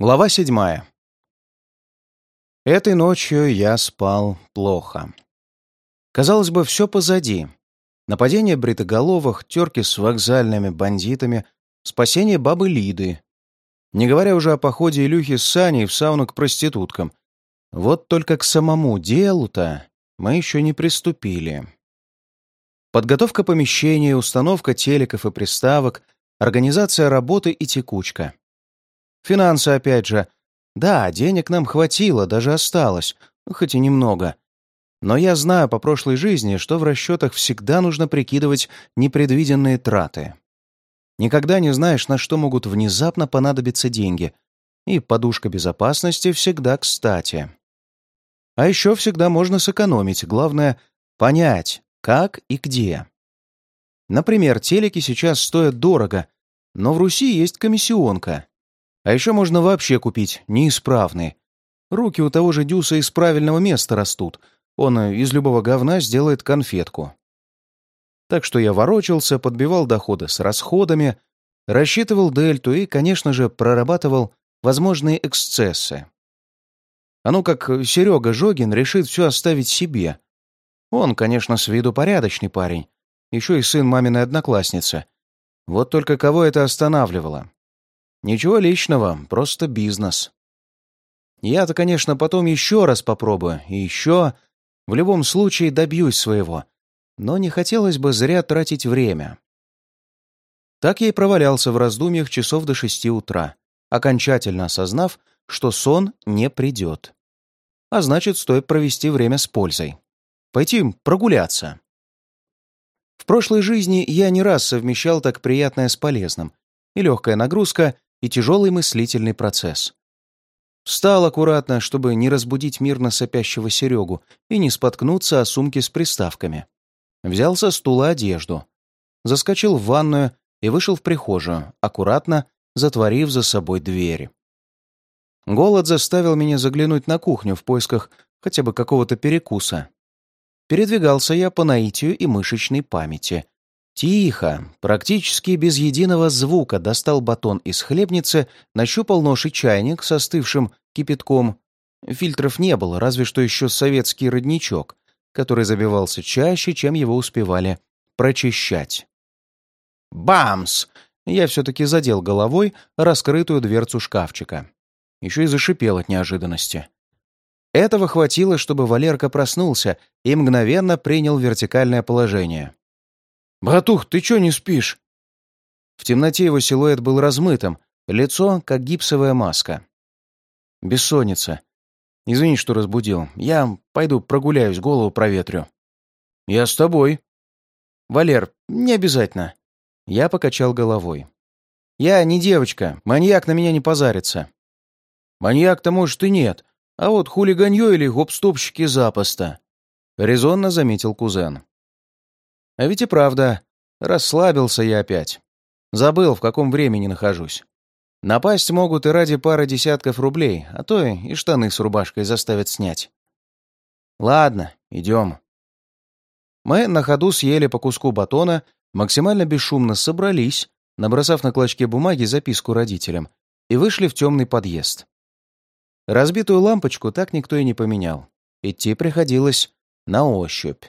Глава седьмая. Этой ночью я спал плохо. Казалось бы, все позади. Нападение бритоголовых, терки с вокзальными бандитами, спасение бабы Лиды. Не говоря уже о походе Илюхи с Саней в сауну к проституткам. Вот только к самому делу-то мы еще не приступили. Подготовка помещения, установка телеков и приставок, организация работы и текучка. Финансы опять же. Да, денег нам хватило, даже осталось, хоть и немного. Но я знаю по прошлой жизни, что в расчетах всегда нужно прикидывать непредвиденные траты. Никогда не знаешь, на что могут внезапно понадобиться деньги. И подушка безопасности всегда кстати. А еще всегда можно сэкономить, главное — понять, как и где. Например, телеки сейчас стоят дорого, но в Руси есть комиссионка. А еще можно вообще купить неисправные. Руки у того же Дюса из правильного места растут. Он из любого говна сделает конфетку. Так что я ворочался, подбивал доходы с расходами, рассчитывал дельту и, конечно же, прорабатывал возможные эксцессы. А ну как Серега Жогин решит все оставить себе, он, конечно, с виду порядочный парень, еще и сын маминой одноклассницы. Вот только кого это останавливало? Ничего личного, просто бизнес. Я-то, конечно, потом еще раз попробую, и еще... В любом случае добьюсь своего. Но не хотелось бы зря тратить время. Так я и провалялся в раздумьях часов до шести утра, окончательно осознав, что сон не придет. А значит, стоит провести время с пользой. Пойти прогуляться. В прошлой жизни я не раз совмещал так приятное с полезным. И легкая нагрузка, и тяжелый мыслительный процесс. Встал аккуратно, чтобы не разбудить мирно сопящего Серегу и не споткнуться о сумке с приставками. Взял со стула одежду. Заскочил в ванную и вышел в прихожую, аккуратно затворив за собой двери. Голод заставил меня заглянуть на кухню в поисках хотя бы какого-то перекуса. Передвигался я по наитию и мышечной памяти. Тихо, практически без единого звука достал батон из хлебницы, нащупал нож и чайник с остывшим кипятком. Фильтров не было, разве что еще советский родничок, который забивался чаще, чем его успевали прочищать. Бамс! Я все-таки задел головой раскрытую дверцу шкафчика. Еще и зашипел от неожиданности. Этого хватило, чтобы Валерка проснулся и мгновенно принял вертикальное положение. «Братух, ты чё не спишь?» В темноте его силуэт был размытым, лицо как гипсовая маска. «Бессонница. Извини, что разбудил. Я пойду прогуляюсь, голову проветрю». «Я с тобой». «Валер, не обязательно». Я покачал головой. «Я не девочка, маньяк на меня не позарится». «Маньяк-то, может, и нет, а вот хулиганье или гопстопщики запоста», — резонно заметил кузен. «А ведь и правда, расслабился я опять. Забыл, в каком времени нахожусь. Напасть могут и ради пары десятков рублей, а то и штаны с рубашкой заставят снять. Ладно, идем. Мы на ходу съели по куску батона, максимально бесшумно собрались, набросав на клочке бумаги записку родителям, и вышли в темный подъезд. Разбитую лампочку так никто и не поменял. Идти приходилось на ощупь.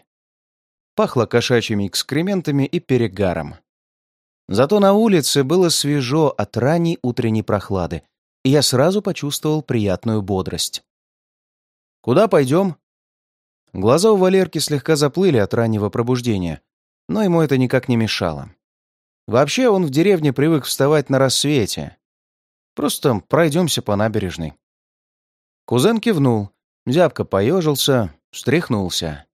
Пахло кошачьими экскрементами и перегаром. Зато на улице было свежо от ранней утренней прохлады, и я сразу почувствовал приятную бодрость. «Куда пойдем?» Глаза у Валерки слегка заплыли от раннего пробуждения, но ему это никак не мешало. Вообще он в деревне привык вставать на рассвете. Просто пройдемся по набережной. Кузен кивнул, зябко поежился, встряхнулся.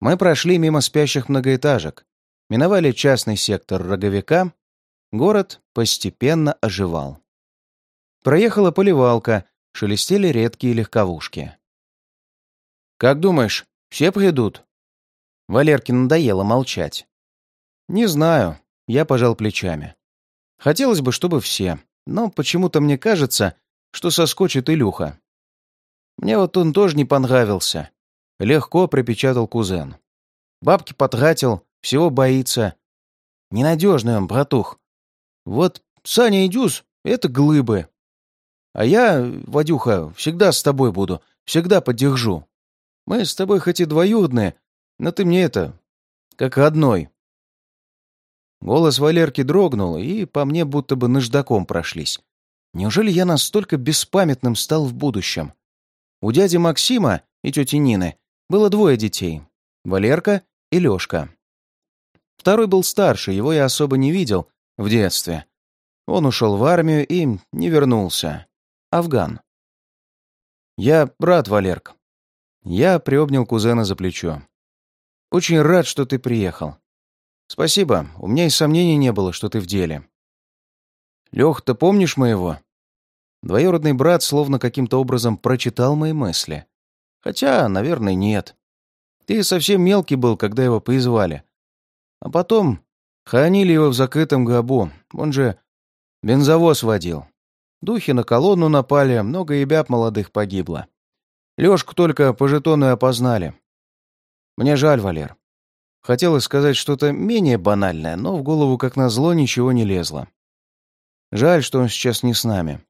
Мы прошли мимо спящих многоэтажек, миновали частный сектор Роговика, город постепенно оживал. Проехала поливалка, шелестели редкие легковушки. «Как думаешь, все придут?» Валерке надоело молчать. «Не знаю», — я пожал плечами. «Хотелось бы, чтобы все, но почему-то мне кажется, что соскочит Илюха. Мне вот он тоже не понравился. Легко припечатал кузен. Бабки потратил, всего боится. Ненадежный он, братух. Вот Саня и Дюс — это глыбы. А я, Вадюха, всегда с тобой буду, всегда поддержу. Мы с тобой хоть и двоюродные, но ты мне это, как одной». Голос Валерки дрогнул, и по мне будто бы наждаком прошлись. Неужели я настолько беспамятным стал в будущем? У дяди Максима и тети Нины было двое детей — Валерка и Лёшка. Второй был старше, его я особо не видел в детстве. Он ушел в армию и не вернулся. Афган. «Я рад, Валерк». Я приобнял кузена за плечо. «Очень рад, что ты приехал. Спасибо, у меня и сомнений не было, что ты в деле». «Лёх, ты помнишь моего?» Двоюродный брат словно каким-то образом прочитал мои мысли. Хотя, наверное, нет. Ты совсем мелкий был, когда его поизвали. А потом хоронили его в закрытом гробу. Он же бензовоз водил. Духи на колонну напали, много ебят молодых погибло. Лёшку только по жетону опознали. Мне жаль, Валер. Хотелось сказать что-то менее банальное, но в голову, как назло, ничего не лезло. Жаль, что он сейчас не с нами.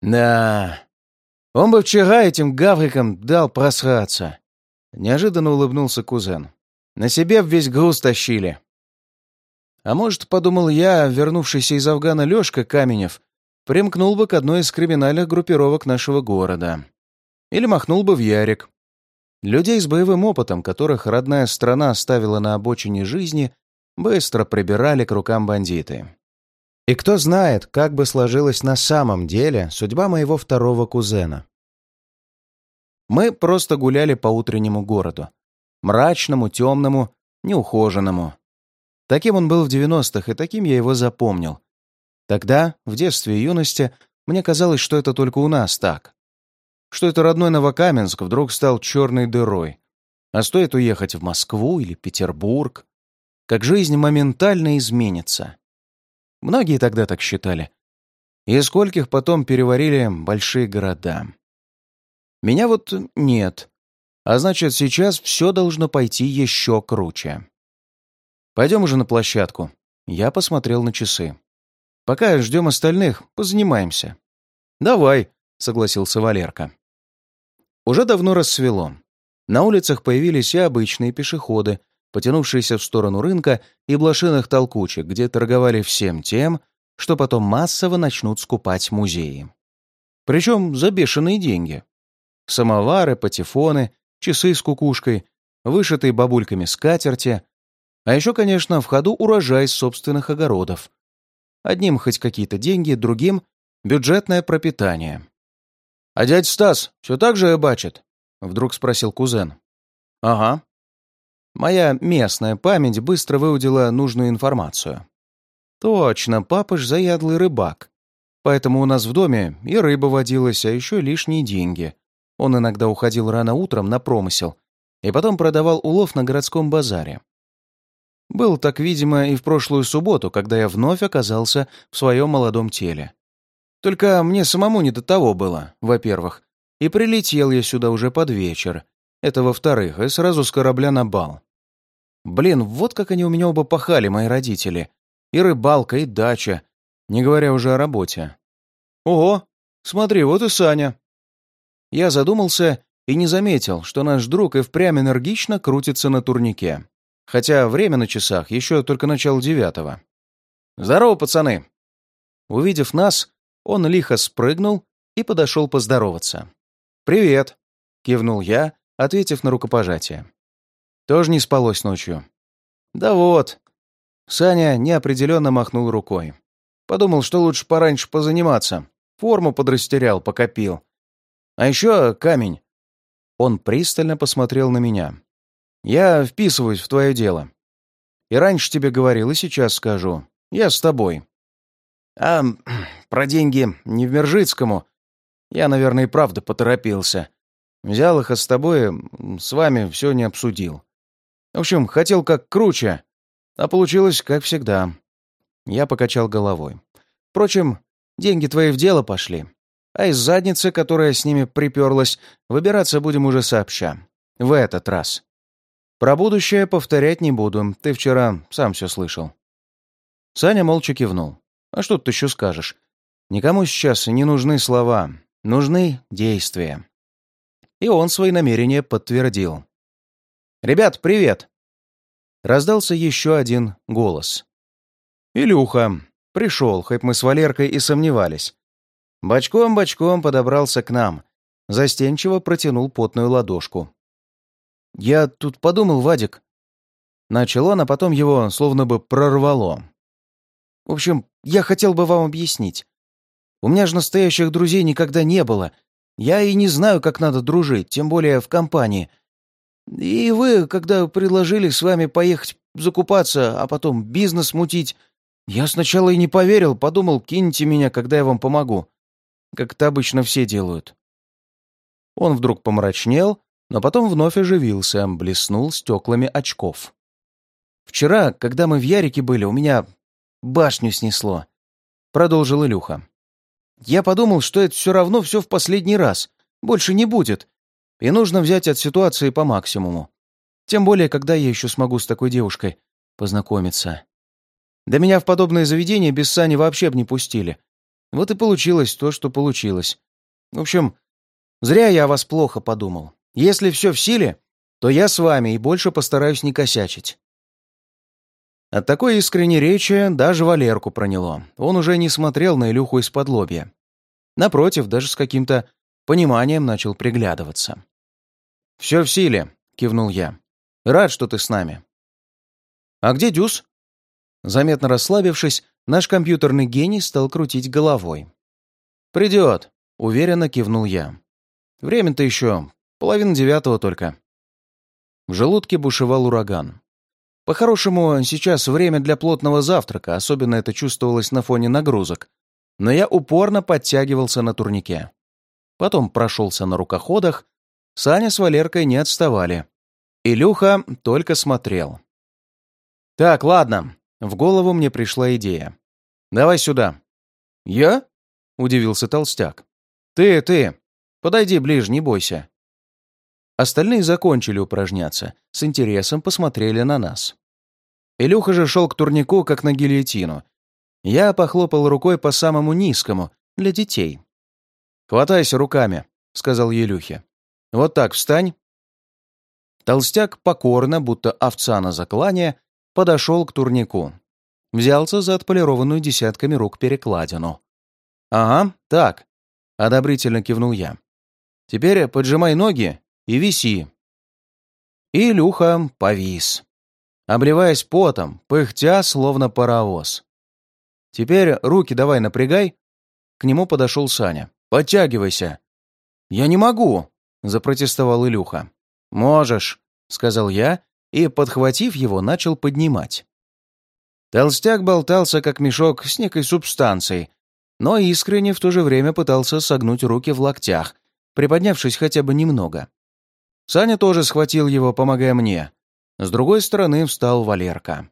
Да, он бы вчера этим гаврикам дал просраться. Неожиданно улыбнулся кузен. На себе весь груз тащили. А может, подумал я, вернувшийся из Афгана Лёшка Каменев, примкнул бы к одной из криминальных группировок нашего города. Или махнул бы в Ярик. Людей с боевым опытом, которых родная страна оставила на обочине жизни, быстро прибирали к рукам бандиты. И кто знает, как бы сложилась на самом деле судьба моего второго кузена. Мы просто гуляли по утреннему городу. Мрачному, темному, неухоженному. Таким он был в 90-х, и таким я его запомнил. Тогда, в детстве и юности, мне казалось, что это только у нас так. Что это родной Новокаменск вдруг стал черной дырой. А стоит уехать в Москву или Петербург, как жизнь моментально изменится. Многие тогда так считали. И скольких потом переварили большие города. Меня вот нет. А значит, сейчас все должно пойти еще круче. Пойдем уже на площадку. Я посмотрел на часы. Пока ждем остальных, позанимаемся. Давай, согласился Валерка. Уже давно рассвело. На улицах появились и обычные пешеходы, потянувшиеся в сторону рынка и блошиных толкучек, где торговали всем тем, что потом массово начнут скупать музеи. Причем за бешеные деньги. Самовары, патефоны, часы с кукушкой, вышитые бабульками скатерти, а еще, конечно, в ходу урожай собственных огородов. Одним хоть какие-то деньги, другим — бюджетное пропитание. «А дядь Стас все так же бачит?» — вдруг спросил кузен. «Ага», Моя местная память быстро выудила нужную информацию. Точно, папа ж заядлый рыбак. Поэтому у нас в доме и рыба водилась, а еще лишние деньги. Он иногда уходил рано утром на промысел и потом продавал улов на городском базаре. Был так, видимо, и в прошлую субботу, когда я вновь оказался в своем молодом теле. Только мне самому не до того было, во-первых, и прилетел я сюда уже под вечер. Это во-вторых, и сразу с корабля на бал. Блин, вот как они у меня оба пахали, мои родители. И рыбалка, и дача, не говоря уже о работе. Ого, смотри, вот и Саня. Я задумался и не заметил, что наш друг и впрямь энергично крутится на турнике. Хотя время на часах еще только начало девятого. «Здорово, пацаны!» Увидев нас, он лихо спрыгнул и подошел поздороваться. «Привет!» — кивнул я, ответив на рукопожатие. Тоже не спалось ночью. Да вот. Саня неопределенно махнул рукой. Подумал, что лучше пораньше позаниматься. Форму подрастерял, покопил. А еще камень. Он пристально посмотрел на меня. Я вписываюсь в твое дело. И раньше тебе говорил, и сейчас скажу. Я с тобой. А про деньги не в Мержицкому. Я, наверное, и правда поторопился. Взял их, с тобой, с вами все не обсудил. В общем, хотел как круче, а получилось как всегда. Я покачал головой. Впрочем, деньги твои в дело пошли. А из задницы, которая с ними приперлась, выбираться будем уже сообща. В этот раз. Про будущее повторять не буду. Ты вчера сам все слышал. Саня молча кивнул. А что ты еще скажешь? Никому сейчас не нужны слова, нужны действия. И он свои намерения подтвердил. «Ребят, привет!» Раздался еще один голос. «Илюха, пришел, хоть мы с Валеркой и сомневались. Бочком-бочком подобрался к нам, застенчиво протянул потную ладошку. «Я тут подумал, Вадик». Начал он, а потом его словно бы прорвало. «В общем, я хотел бы вам объяснить. У меня же настоящих друзей никогда не было. Я и не знаю, как надо дружить, тем более в компании. И вы, когда предложили с вами поехать закупаться, а потом бизнес мутить, я сначала и не поверил, подумал, киньте меня, когда я вам помогу. Как это обычно все делают. Он вдруг помрачнел, но потом вновь оживился, блеснул стеклами очков. «Вчера, когда мы в Ярике были, у меня башню снесло», — продолжил Илюха. «Я подумал, что это все равно все в последний раз, больше не будет, и нужно взять от ситуации по максимуму. Тем более, когда я еще смогу с такой девушкой познакомиться. Да меня в подобное заведение без Сани вообще бы не пустили. Вот и получилось то, что получилось. В общем, зря я о вас плохо подумал. Если все в силе, то я с вами и больше постараюсь не косячить». От такой искренней речи даже Валерку проняло. Он уже не смотрел на Илюху из-под лобья. Напротив, даже с каким-то пониманием начал приглядываться. «Все в силе», — кивнул я. «Рад, что ты с нами». «А где Дюс?» Заметно расслабившись, наш компьютерный гений стал крутить головой. «Придет», — уверенно кивнул я. «Время-то еще Половина девятого только. В желудке бушевал ураган. По-хорошему, сейчас время для плотного завтрака, особенно это чувствовалось на фоне нагрузок. Но я упорно подтягивался на турнике. Потом прошелся на рукоходах. Саня с Валеркой не отставали. Илюха только смотрел. «Так, ладно». В голову мне пришла идея. «Давай сюда». «Я?» — удивился толстяк. «Ты, ты. Подойди ближе, не бойся». Остальные закончили упражняться, с интересом посмотрели на нас. Илюха же шел к турнику, как на гильотину. Я похлопал рукой по самому низкому, для детей. «Хватайся руками», — сказал Елюхе. «Вот так встань». Толстяк покорно, будто овца на заклане, подошел к турнику. Взялся за отполированную десятками рук перекладину. «Ага, так», — одобрительно кивнул я. «Теперь поджимай ноги и виси». И Илюха повис, обливаясь потом, пыхтя, словно паровоз. «Теперь руки давай напрягай». К нему подошел Саня. «Подтягивайся». «Я не могу», — запротестовал Илюха. «Можешь», — сказал я, и, подхватив его, начал поднимать. Толстяк болтался, как мешок с некой субстанцией, но искренне в то же время пытался согнуть руки в локтях, приподнявшись хотя бы немного. Саня тоже схватил его, помогая мне. С другой стороны встал Валерка.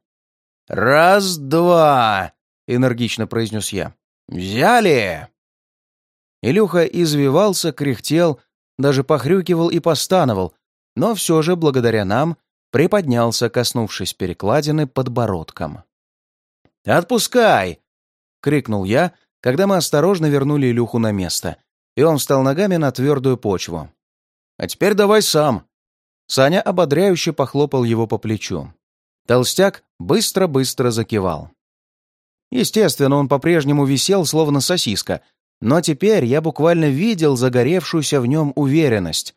«Раз-два!» — энергично произнес я. «Взяли!» Илюха извивался, кряхтел, даже похрюкивал и постановал, но все же, благодаря нам, приподнялся, коснувшись перекладины подбородком. «Отпускай!» — крикнул я, когда мы осторожно вернули Илюху на место, и он встал ногами на твердую почву. А теперь давай сам». Саня ободряюще похлопал его по плечу. Толстяк быстро-быстро закивал. Естественно, он по-прежнему висел, словно сосиска, но теперь я буквально видел загоревшуюся в нем уверенность.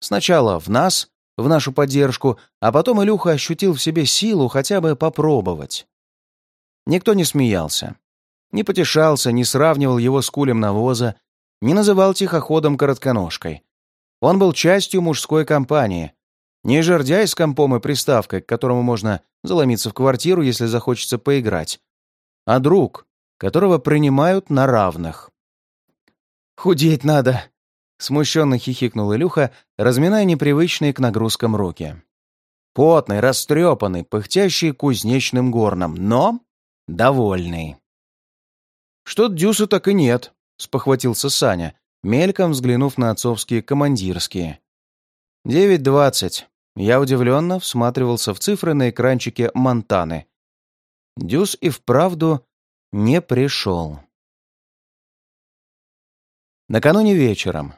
Сначала в нас, в нашу поддержку, а потом Илюха ощутил в себе силу хотя бы попробовать. Никто не смеялся, не потешался, не сравнивал его с кулем навоза, не называл тихоходом-коротконожкой. Он был частью мужской компании. Не жердяй с компом и приставкой, к которому можно заломиться в квартиру, если захочется поиграть, а друг, которого принимают на равных. «Худеть надо!» — смущенно хихикнул Илюха, разминая непривычные к нагрузкам руки. Потный, растрепанный, пыхтящий кузнечным горном, но довольный. «Что-то Дюса так и нет», — спохватился Саня, мельком взглянув на отцовские командирские. «Девять двадцать». Я удивленно всматривался в цифры на экранчике Монтаны. Дюс и вправду не пришел. Накануне вечером.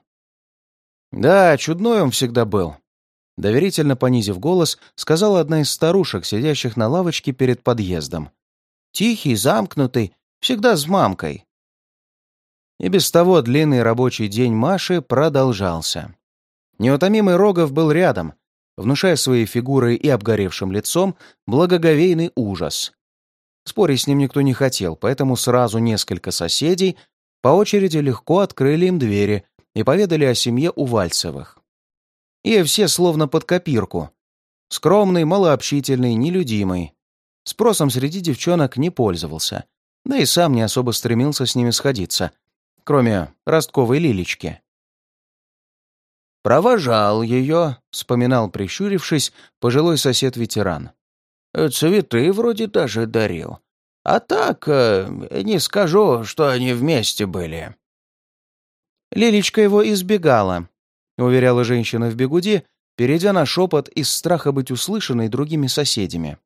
Да, чудной он всегда был. Доверительно понизив голос, сказала одна из старушек, сидящих на лавочке перед подъездом. Тихий, замкнутый, всегда с мамкой. И без того длинный рабочий день Маши продолжался. Неутомимый Рогов был рядом, внушая своей фигурой и обгоревшим лицом благоговейный ужас. Спорить с ним никто не хотел, поэтому сразу несколько соседей по очереди легко открыли им двери и поведали о семье Увальцевых. И все словно под копирку. Скромный, малообщительный, нелюдимый. Спросом среди девчонок не пользовался, да и сам не особо стремился с ними сходиться, кроме ростковой лилечки. «Провожал ее», — вспоминал, прищурившись, пожилой сосед-ветеран. «Цветы вроде даже дарил. А так, э, не скажу, что они вместе были». Лилечка его избегала, — уверяла женщина в бегуди, перейдя на шепот из страха быть услышанной другими соседями.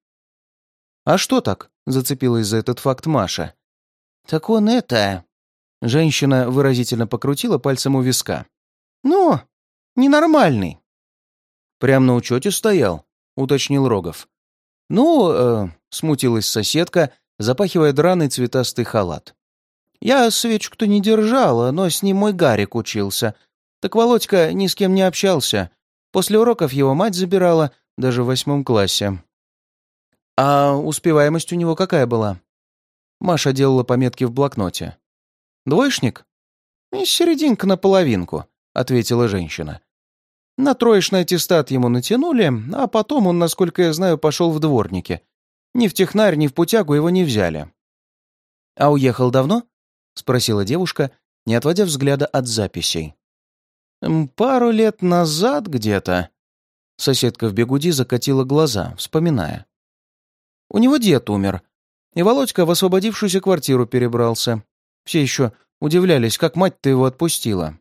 «А что так?» — зацепилась за этот факт Маша. «Так он это...» Женщина выразительно покрутила пальцем у виска. «Ну, ненормальный». «Прям на учете стоял», — уточнил Рогов. «Ну, э, — смутилась соседка, запахивая драный цветастый халат. «Я свечку-то не держала, но с ним мой Гарик учился. Так Володька ни с кем не общался. После уроков его мать забирала, даже в восьмом классе». «А успеваемость у него какая была?» Маша делала пометки в блокноте. «Двоечник?» «Серединка на половинку», — ответила женщина. На троечный аттестат ему натянули, а потом он, насколько я знаю, пошел в дворники. Ни в технарь, ни в путягу его не взяли. «А уехал давно?» — спросила девушка, не отводя взгляда от записей. «Пару лет назад где-то...» Соседка в бегуди закатила глаза, вспоминая. «У него дед умер, и Володька в освободившуюся квартиру перебрался. Все еще удивлялись, как мать-то его отпустила.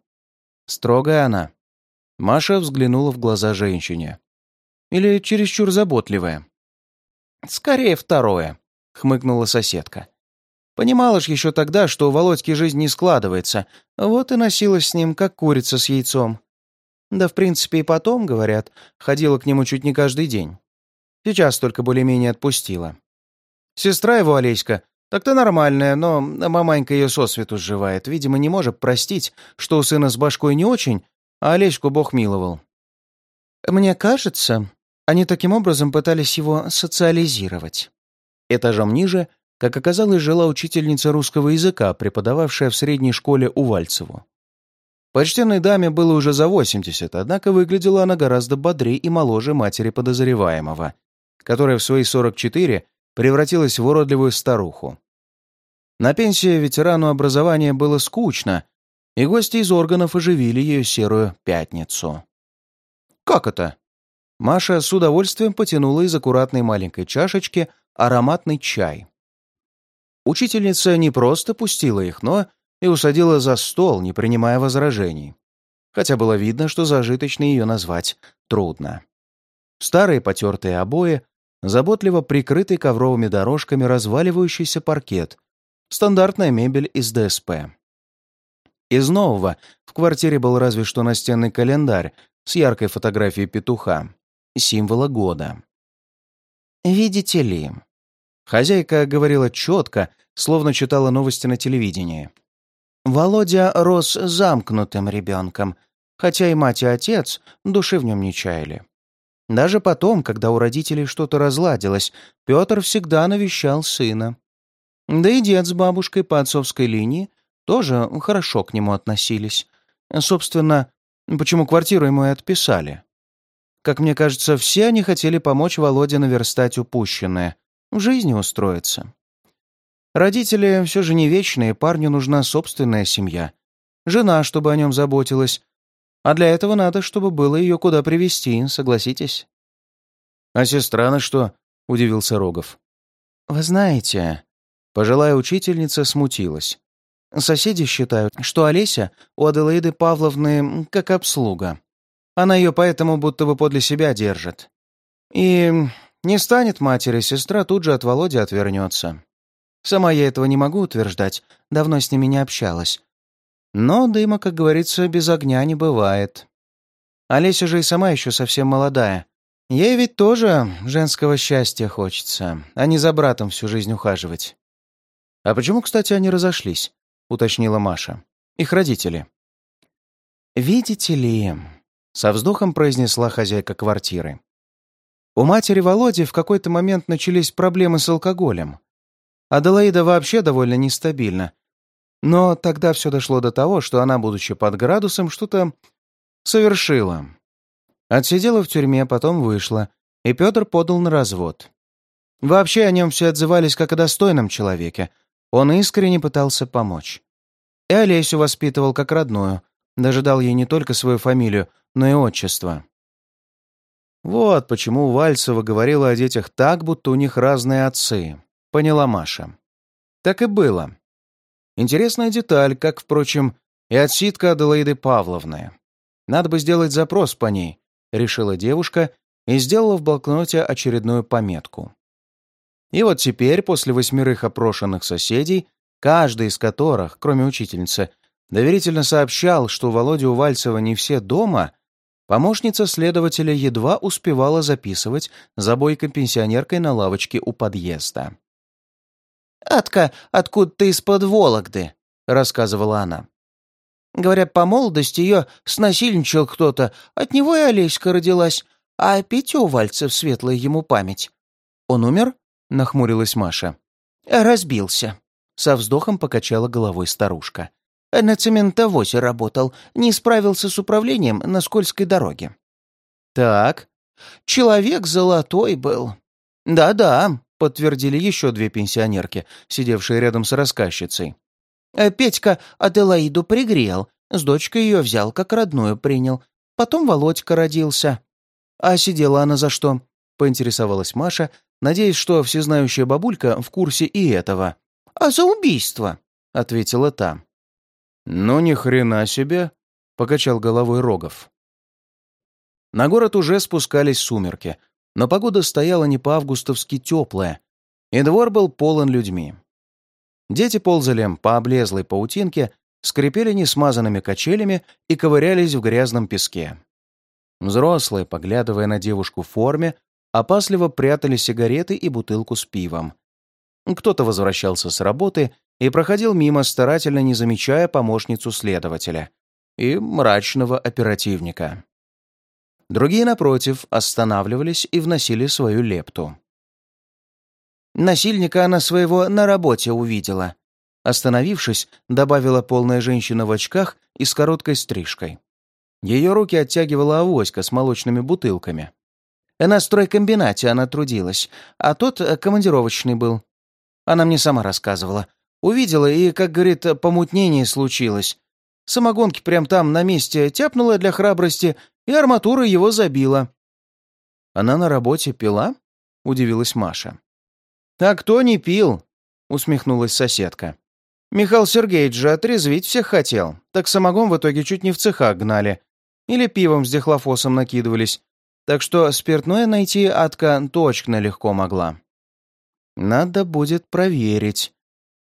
Строгая она». Маша взглянула в глаза женщине. «Или чересчур заботливая?» «Скорее второе», — хмыкнула соседка. «Понимала ж еще тогда, что у Володьки жизнь не складывается, вот и носилась с ним, как курица с яйцом. Да, в принципе, и потом, говорят, ходила к нему чуть не каждый день. Сейчас только более-менее отпустила. Сестра его, Олеська, так-то нормальная, но маманька ее сосвету сживает. Видимо, не может простить, что у сына с башкой не очень, а Олеську бог миловал. Мне кажется, они таким образом пытались его социализировать. Этажом ниже, как оказалось, жила учительница русского языка, преподававшая в средней школе у Вальцеву. Почтенной даме было уже за 80, однако выглядела она гораздо бодрее и моложе матери подозреваемого, которая в свои 44 превратилась в уродливую старуху. На пенсии ветерану образования было скучно, и гости из органов оживили ее серую пятницу. «Как это?» Маша с удовольствием потянула из аккуратной маленькой чашечки ароматный чай. Учительница не просто пустила их, но и усадила за стол, не принимая возражений. Хотя было видно, что зажиточно ее назвать трудно. Старые потертые обои, заботливо прикрытый ковровыми дорожками разваливающийся паркет, стандартная мебель из ДСП. Из нового в квартире был разве что настенный календарь с яркой фотографией петуха символа года. «Видите ли...» Хозяйка говорила четко, словно читала новости на телевидении. Володя рос замкнутым ребенком, хотя и мать и отец души в нем не чаяли. Даже потом, когда у родителей что-то разладилось, Петр всегда навещал сына. Да и дед с бабушкой по отцовской линии тоже хорошо к нему относились. Собственно, почему квартиру ему и отписали. Как мне кажется, все они хотели помочь Володе наверстать упущенное, в жизни устроиться. Родители все же не вечные, парню нужна собственная семья. Жена, чтобы о нем заботилась. А для этого надо, чтобы было ее куда привезти, согласитесь? «А сестра на что?» — удивился Рогов. «Вы знаете...» Пожилая учительница смутилась. «Соседи считают, что Олеся у Аделаиды Павловны как обслуга. Она ее поэтому будто бы подле себя держит. И не станет матери, сестра тут же от Володи отвернется. Сама я этого не могу утверждать, давно с ними не общалась. Но дыма, как говорится, без огня не бывает. Олеся же и сама еще совсем молодая. Ей ведь тоже женского счастья хочется, а не за братом всю жизнь ухаживать. «А почему, кстати, они разошлись?» — уточнила Маша. «Их родители». «Видите ли...» — со вздохом произнесла хозяйка квартиры. У матери Володи в какой-то момент начались проблемы с алкоголем. Аделаида вообще довольно нестабильна. Но тогда все дошло до того, что она, будучи под градусом, что-то совершила. Отсидела в тюрьме, потом вышла, и Петр подал на развод. Вообще о нем все отзывались как о достойном человеке. Он искренне пытался помочь. И Олесю воспитывал как родную, даже дал ей не только свою фамилию, но и отчество. Вот почему Вальцева говорила о детях так, будто у них разные отцы. Поняла Маша. Так и было. Интересная деталь, как, впрочем, и отсидка Аделаиды Павловны. Надо бы сделать запрос по ней, решила девушка и сделала в блокноте очередную пометку. И вот теперь, после восьмерых опрошенных соседей, каждый из которых, кроме учительницы, доверительно сообщал, что у Володи Увальцева не все дома, помощница следователя едва успевала записывать за бойкой-пенсионеркой на лавочке у подъезда. «Атка откуда-то из-под Вологды», — рассказывала она. Говорят, по молодости ее снасильничал кто-то, от него и Олеська родилась, а Петя Увальцев, светлая ему память. «Он умер?» — нахмурилась Маша. «Разбился», — со вздохом покачала головой старушка. «На цементовозе работал, не справился с управлением на скользкой дороге». «Так». «Человек золотой был». «Да-да», — подтвердили еще две пенсионерки, сидевшие рядом с рассказчицей. Э, Петька Аделаиду пригрел, с дочкой ее взял, как родную принял. Потом Володька родился. А сидела она за что? Поинтересовалась Маша, надеясь, что всезнающая бабулька в курсе и этого. «А за убийство», — ответила та. «Ну, ни хрена себе», — покачал головой Рогов. На город уже спускались сумерки, но погода стояла не по-августовски теплая, и двор был полон людьми. Дети ползали по облезлой паутинке, скрипели несмазанными качелями и ковырялись в грязном песке. Взрослые, поглядывая на девушку в форме, опасливо прятали сигареты и бутылку с пивом. Кто-то возвращался с работы и проходил мимо, старательно не замечая помощницу следователя и мрачного оперативника. Другие, напротив, останавливались и вносили свою лепту. Насильника она своего на работе увидела. Остановившись, добавила полная женщина в очках и с короткой стрижкой. Ее руки оттягивала авоська с молочными бутылками. На стройкомбинате она трудилась, а тот э, командировочный был. Она мне сама рассказывала. Увидела, и, как говорит, помутнение случилось. Самогонки прям там на месте тяпнула для храбрости, и арматура его забила. «Она на работе пила?» — удивилась Маша. «А кто не пил?» — усмехнулась соседка. «Михаил Сергеевич же отрезвить всех хотел, так самогон в итоге чуть не в цехах гнали. Или пивом с дихлофосом накидывались. Так что спиртное найти Атка точно легко могла». «Надо будет проверить».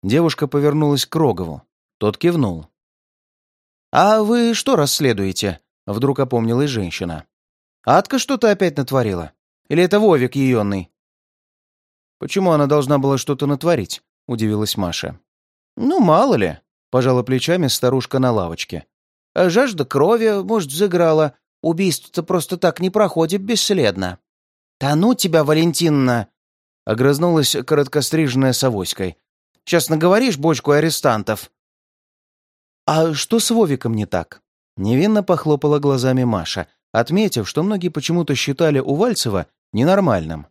Девушка повернулась к Рогову. Тот кивнул. «А вы что расследуете?» — вдруг опомнилась женщина. «Атка что-то опять натворила? Или это Вовик еённый?» «Почему она должна была что-то натворить?» — удивилась Маша. «Ну, мало ли», — пожала плечами старушка на лавочке. «А жажда крови, может, взыграла. Убийство-то просто так не проходит бесследно». «Да ну тебя, Валентинна!» — огрызнулась короткостриженная с авоськой. «Сейчас наговоришь бочку арестантов». «А что с Вовиком не так?» Невинно похлопала глазами Маша, отметив, что многие почему-то считали Увальцева ненормальным.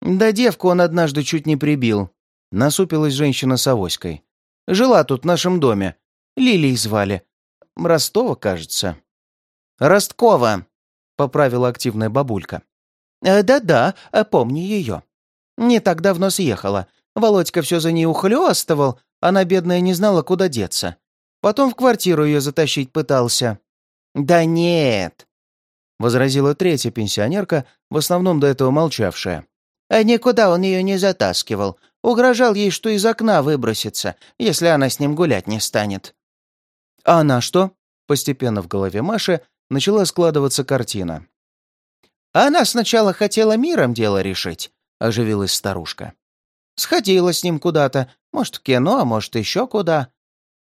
«Да девку он однажды чуть не прибил», — насупилась женщина с авоськой. «Жила тут в нашем доме. Лилией звали. Ростова, кажется». «Росткова», — поправила активная бабулька. «Э, «Да-да, помню ее. Не так давно съехала. Володька все за ней ухлёстывал, она, бедная, не знала, куда деться. Потом в квартиру ее затащить пытался». «Да нет», — возразила третья пенсионерка, в основном до этого молчавшая. А никуда он ее не затаскивал. Угрожал ей, что из окна выбросится, если она с ним гулять не станет. «А она что?» Постепенно в голове Маши начала складываться картина. «Она сначала хотела миром дело решить», — оживилась старушка. «Сходила с ним куда-то, может, в кино, а может, еще куда.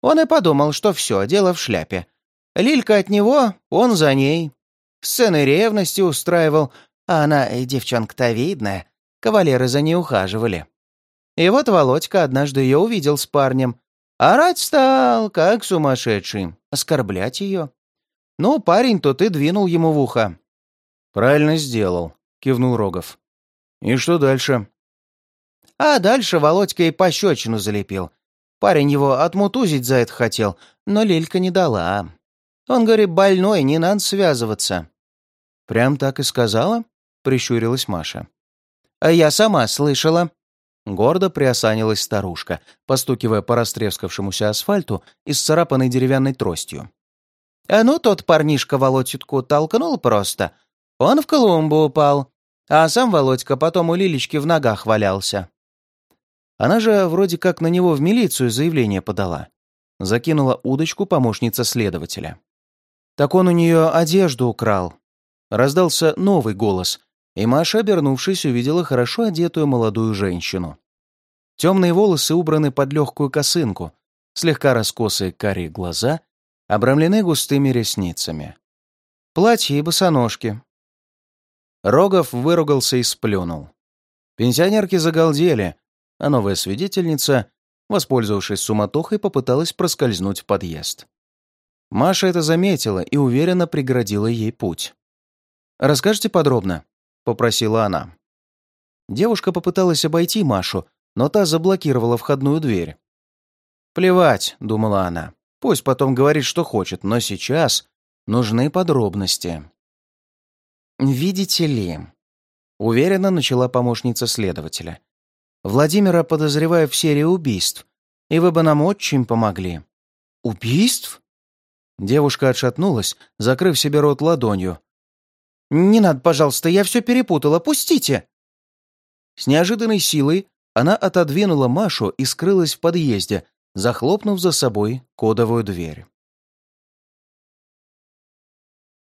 Он и подумал, что все, дело в шляпе. Лилька от него, он за ней. Сцены ревности устраивал, а она, э, девчонка-то видная, кавалеры за ней ухаживали. И вот Володька однажды ее увидел с парнем. Орать стал, как сумасшедший, оскорблять ее. Ну, парень тот и двинул ему в ухо. «Правильно сделал», — кивнул Рогов. «И что дальше?» А дальше Володька и пощечину залепил. Парень его отмутузить за это хотел, но Лилька не дала. Он говорит, больной, не надо связываться. «Прям так и сказала?» — прищурилась Маша. «А я сама слышала». Гордо приосанилась старушка, постукивая по растрескавшемуся асфальту и сцарапанной деревянной тростью. «А ну, тот парнишка Володютку толкнул просто. Он в клумбу упал, а сам Володька потом у Лилечки в ногах валялся». Она же вроде как на него в милицию заявление подала. Закинула удочку помощница следователя. Так он у нее одежду украл. Раздался новый голос, и Маша, обернувшись, увидела хорошо одетую молодую женщину. Темные волосы убраны под легкую косынку, слегка раскосые карие глаза обрамлены густыми ресницами. Платье и босоножки. Рогов выругался и сплюнул. Пенсионерки загалдели, а новая свидетельница, воспользовавшись суматохой, попыталась проскользнуть в подъезд. Маша это заметила и уверенно преградила ей путь. «Расскажите подробно», — попросила она. Девушка попыталась обойти Машу, но та заблокировала входную дверь. «Плевать», — думала она, — «пусть потом говорит, что хочет, но сейчас нужны подробности». «Видите ли», — уверенно начала помощница следователя, Владимира подозреваю в серии убийств, и вы бы нам очень помогли». «Убийств?» Девушка отшатнулась, закрыв себе рот ладонью. «Не надо, пожалуйста, я все перепутала, пустите!» С неожиданной силой она отодвинула Машу и скрылась в подъезде, захлопнув за собой кодовую дверь.